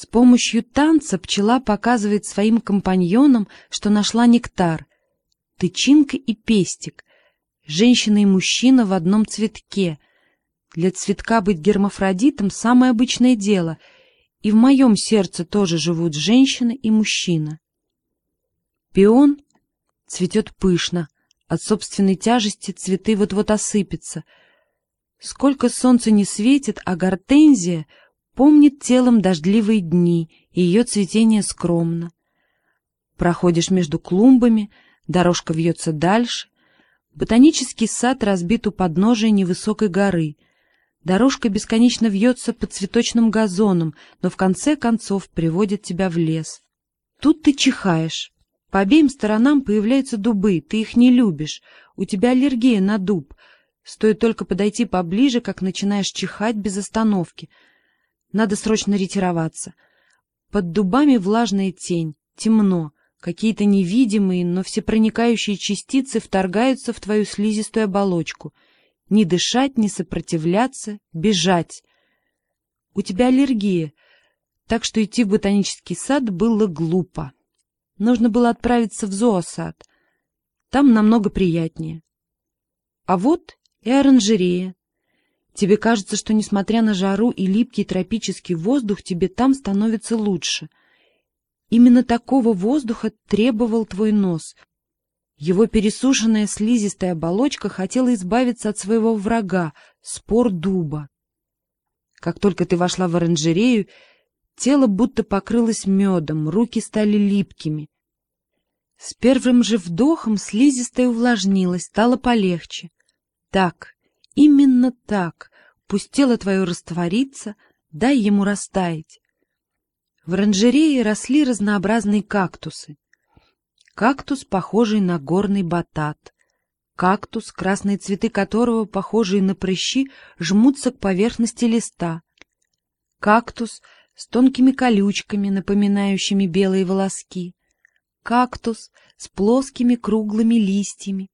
С помощью танца пчела показывает своим компаньонам, что нашла нектар. Тычинка и пестик. Женщина и мужчина в одном цветке. Для цветка быть гермафродитом — самое обычное дело. И в моем сердце тоже живут женщина и мужчина. Пион цветет пышно. От собственной тяжести цветы вот-вот осыпятся. Сколько солнца не светит, а гортензия — помнит телом дождливые дни, и ее цветение скромно. Проходишь между клумбами, дорожка вьется дальше. Ботанический сад разбит у подножия невысокой горы. Дорожка бесконечно вьется по цветочным газонам, но в конце концов приводит тебя в лес. Тут ты чихаешь. По обеим сторонам появляются дубы, ты их не любишь, у тебя аллергия на дуб. Стоит только подойти поближе, как начинаешь чихать без остановки — надо срочно ретироваться. Под дубами влажная тень, темно, какие-то невидимые, но всепроникающие частицы вторгаются в твою слизистую оболочку. Не дышать, не сопротивляться, бежать. У тебя аллергия, так что идти в ботанический сад было глупо. Нужно было отправиться в зоосад. Там намного приятнее. А вот и оранжерея. Тебе кажется, что, несмотря на жару и липкий тропический воздух, тебе там становится лучше. Именно такого воздуха требовал твой нос. Его пересушенная слизистая оболочка хотела избавиться от своего врага — спор дуба. Как только ты вошла в оранжерею, тело будто покрылось медом, руки стали липкими. С первым же вдохом слизистая увлажнилась, стало полегче. Так, Именно так. Пусть тело твое растворится, дай ему растаять. В оранжерее росли разнообразные кактусы. Кактус, похожий на горный батат. Кактус, красные цветы которого, похожие на прыщи, жмутся к поверхности листа. Кактус с тонкими колючками, напоминающими белые волоски. Кактус с плоскими круглыми листьями,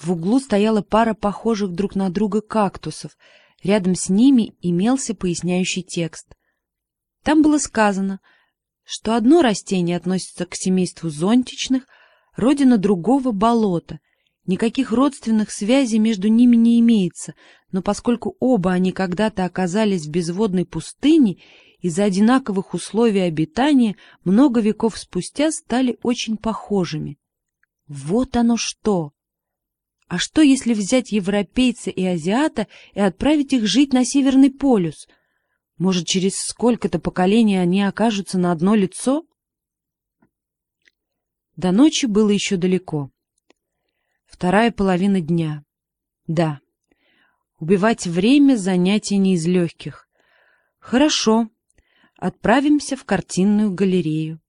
в углу стояла пара похожих друг на друга кактусов. Рядом с ними имелся поясняющий текст. Там было сказано, что одно растение относится к семейству зонтичных, родина другого — болота. Никаких родственных связей между ними не имеется, но поскольку оба они когда-то оказались в безводной пустыне, из-за одинаковых условий обитания много веков спустя стали очень похожими. Вот оно что! А что, если взять европейца и азиата и отправить их жить на Северный полюс? Может, через сколько-то поколений они окажутся на одно лицо? До ночи было еще далеко. Вторая половина дня. Да, убивать время — занятие не из легких. Хорошо, отправимся в картинную галерею.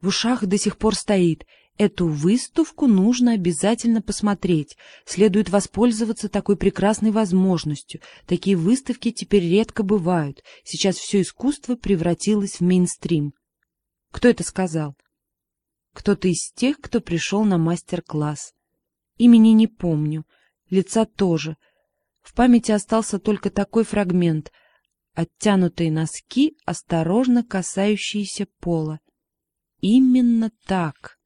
В ушах до сих пор стоит — Эту выставку нужно обязательно посмотреть. Следует воспользоваться такой прекрасной возможностью. Такие выставки теперь редко бывают. Сейчас все искусство превратилось в мейнстрим. Кто это сказал? Кто-то из тех, кто пришел на мастер-класс. Имени не помню, лица тоже. В памяти остался только такой фрагмент. Оттянутые носки, осторожно касающиеся пола. Именно так.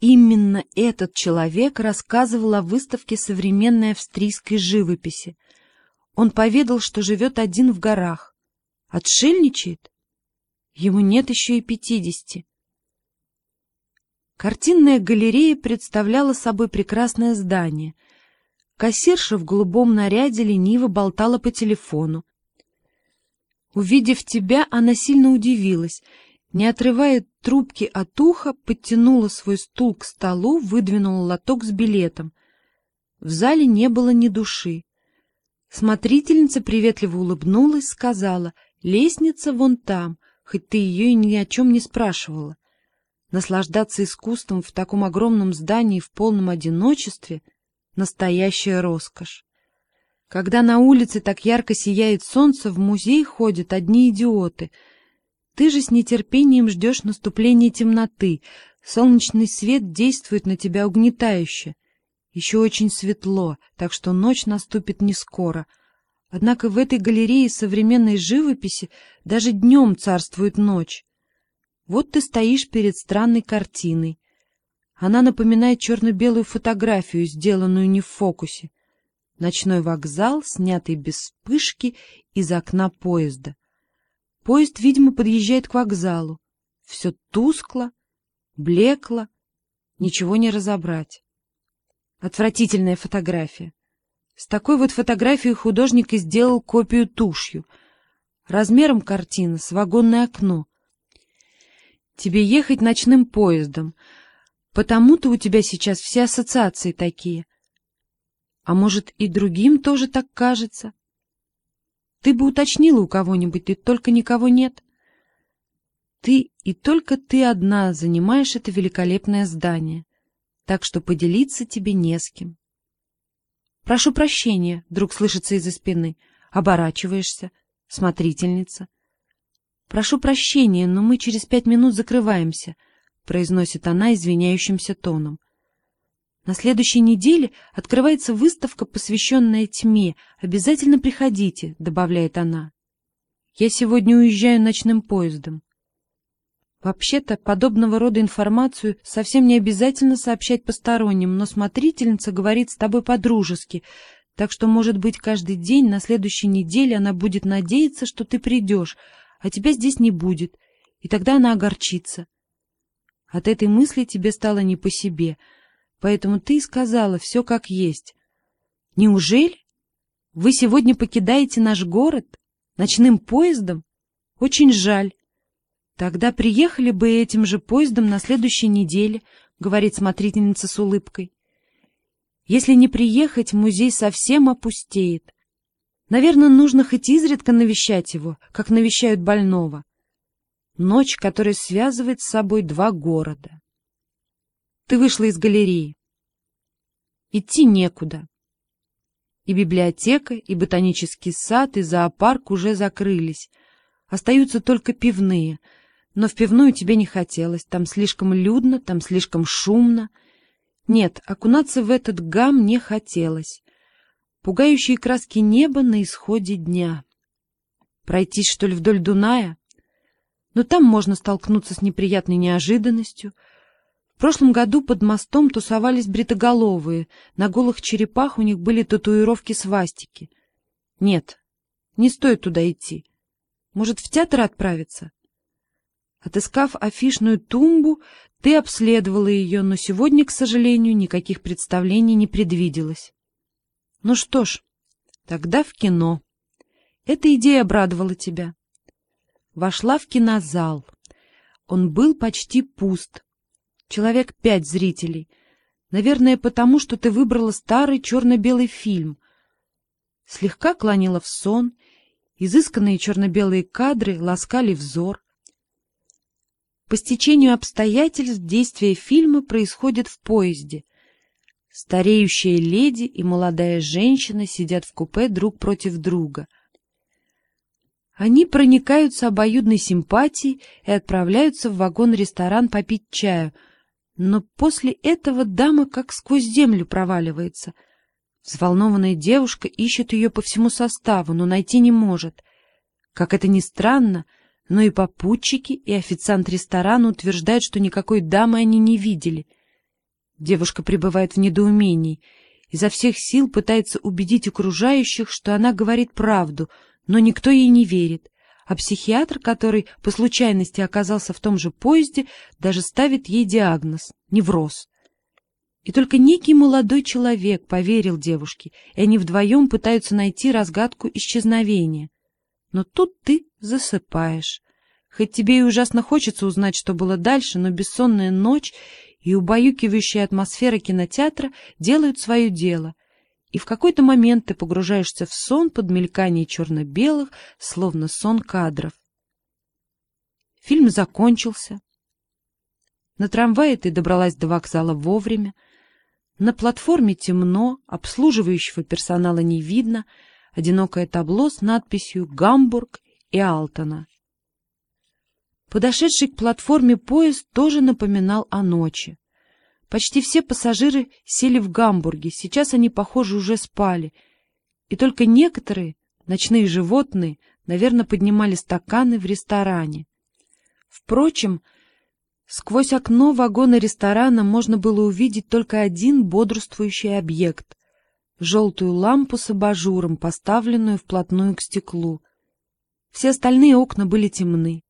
Именно этот человек рассказывал о выставке современной австрийской живописи. Он поведал, что живет один в горах. Отшельничает? Ему нет еще и пятидесяти. Картинная галерея представляла собой прекрасное здание. Кассирша в голубом наряде лениво болтала по телефону. Увидев тебя, она сильно удивилась — не отрывая трубки от уха, подтянула свой стул к столу, выдвинула лоток с билетом. В зале не было ни души. Смотрительница приветливо улыбнулась, сказала, «Лестница вон там, хоть ты ее и ни о чем не спрашивала». Наслаждаться искусством в таком огромном здании в полном одиночестве — настоящая роскошь. Когда на улице так ярко сияет солнце, в музей ходят одни идиоты — ты же с нетерпением ждешь наступления темноты. Солнечный свет действует на тебя угнетающе. Еще очень светло, так что ночь наступит не скоро. Однако в этой галерее современной живописи даже днем царствует ночь. Вот ты стоишь перед странной картиной. Она напоминает черно-белую фотографию, сделанную не в фокусе. Ночной вокзал, снятый без вспышки из окна поезда. Поезд, видимо, подъезжает к вокзалу. Все тускло, блекло, ничего не разобрать. Отвратительная фотография. С такой вот фотографией художник и сделал копию тушью. Размером картина с вагонное окно. Тебе ехать ночным поездом. Потому-то у тебя сейчас все ассоциации такие. А может, и другим тоже так кажется? Ты бы уточнила у кого-нибудь, и только никого нет. Ты и только ты одна занимаешь это великолепное здание, так что поделиться тебе не с кем. «Прошу прощения», — вдруг слышится из-за спины. Оборачиваешься. Смотрительница. «Прошу прощения, но мы через пять минут закрываемся», — произносит она извиняющимся тоном. «На следующей неделе открывается выставка, посвященная тьме. Обязательно приходите», — добавляет она. «Я сегодня уезжаю ночным поездом». Вообще-то, подобного рода информацию совсем не обязательно сообщать посторонним, но смотрительница говорит с тобой по-дружески, так что, может быть, каждый день на следующей неделе она будет надеяться, что ты придешь, а тебя здесь не будет, и тогда она огорчится. От этой мысли тебе стало не по себе, поэтому ты сказала все как есть. Неужели? Вы сегодня покидаете наш город? Ночным поездом? Очень жаль. Тогда приехали бы этим же поездом на следующей неделе, говорит смотрительница с улыбкой. Если не приехать, музей совсем опустеет. Наверное, нужно хоть изредка навещать его, как навещают больного. Ночь, которая связывает с собой два города. Ты вышла из галереи. Идти некуда. И библиотека, и ботанический сад, и зоопарк уже закрылись. Остаются только пивные — но в пивную тебе не хотелось, там слишком людно, там слишком шумно. Нет, окунаться в этот гам не хотелось. Пугающие краски неба на исходе дня. Пройтись, что ли, вдоль Дуная? Но там можно столкнуться с неприятной неожиданностью. В прошлом году под мостом тусовались бритоголовые, на голых черепах у них были татуировки свастики. Нет, не стоит туда идти. Может, в театр отправиться? Отыскав афишную тумбу, ты обследовала ее, но сегодня, к сожалению, никаких представлений не предвиделось. Ну что ж, тогда в кино. Эта идея обрадовала тебя. Вошла в кинозал. Он был почти пуст. Человек пять зрителей. Наверное, потому, что ты выбрала старый черно-белый фильм. Слегка клонила в сон, изысканные черно-белые кадры ласкали взор. По стечению обстоятельств действие фильма происходит в поезде. Стареющая леди и молодая женщина сидят в купе друг против друга. Они проникаются обоюдной симпатией и отправляются в вагон-ресторан попить чаю, но после этого дама как сквозь землю проваливается. Взволнованная девушка ищет ее по всему составу, но найти не может. Как это ни странно, — но и попутчики, и официант ресторана утверждают, что никакой дамы они не видели. Девушка пребывает в недоумении, изо всех сил пытается убедить окружающих, что она говорит правду, но никто ей не верит, а психиатр, который по случайности оказался в том же поезде, даже ставит ей диагноз — невроз. И только некий молодой человек поверил девушке, и они вдвоем пытаются найти разгадку исчезновения. Но тут ты засыпаешь. Хоть тебе и ужасно хочется узнать, что было дальше, но бессонная ночь и убаюкивающая атмосфера кинотеатра делают свое дело, и в какой-то момент ты погружаешься в сон под мелькание черно-белых, словно сон кадров. Фильм закончился. На трамвае ты добралась до вокзала вовремя. На платформе темно, обслуживающего персонала не видно, одинокое табло с надписью «Гамбург» и Алтона. Подошедший к платформе поезд тоже напоминал о ночи. Почти все пассажиры сели в Гамбурге, сейчас они, похоже, уже спали, и только некоторые, Ночные животные, наверное, поднимали стаканы в ресторане. Впрочем, сквозь окно вагона ресторана можно было увидеть только один бодрствующий объект — желтую лампу с абажуром, поставленную вплотную к стеклу. Все остальные окна были темны.